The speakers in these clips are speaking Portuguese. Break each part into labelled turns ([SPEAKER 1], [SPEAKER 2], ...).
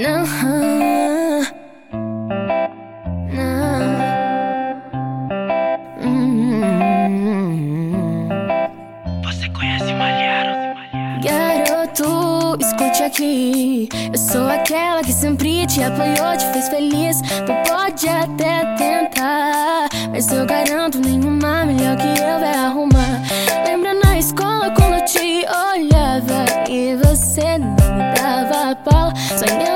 [SPEAKER 1] Não? Garoto, escute aqui. Eu sou aquela que sempre te apoiou, te fez feliz. Tu pode até tentar, mas eu garanto nenhuma melhor que eu vai arrumar. Lembra na escola quando eu te olhava e você não dava pala? Sonhava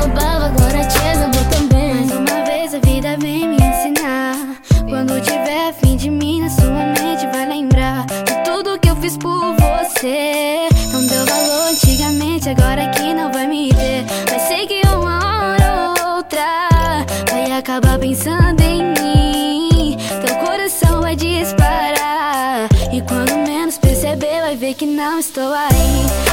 [SPEAKER 1] agora te exalou também.
[SPEAKER 2] Mais uma vez a vida vem me ensinar. Quando tiver a fim de mim, na sua mente vai lembrar de tudo que eu fiz por você. Não deu valor antigamente, agora que não vai me ter. Mas sei que uma hora ou outra vai acabar pensando em mim. Teu coração vai disparar. E quando menos perceber, vai ver que não estou aí.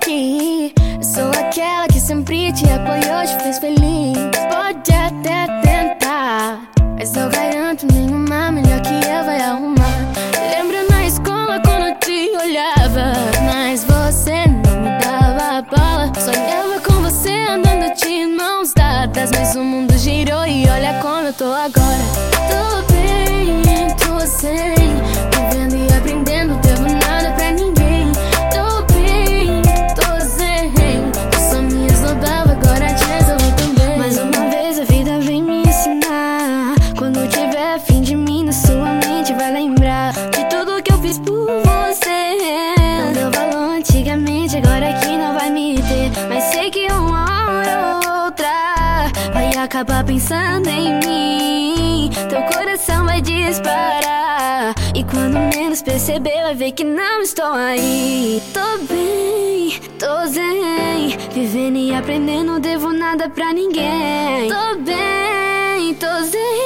[SPEAKER 1] Que eu sou aquela que sempre te apoiou, te fez feliz. Pode até tentar, mas eu garanto nenhuma melhor que eu vai arrumar. Lembra na escola quando eu te olhava, mas você não me dava bola. Sonhava com você andando de mãos dadas, mas o mundo girou e olha como eu tô agora. Tô bem, tô sem,
[SPEAKER 2] fiz por você. Não deu valor antigamente, agora que não vai me ter. Mas sei que uma hora ou outra vai acabar pensando em mim. Teu coração vai disparar. E quando menos perceber, vai ver que não estou aí. Tô bem, tô zen. Vivendo e aprendendo, não devo nada pra ninguém. Tô bem, tô zen.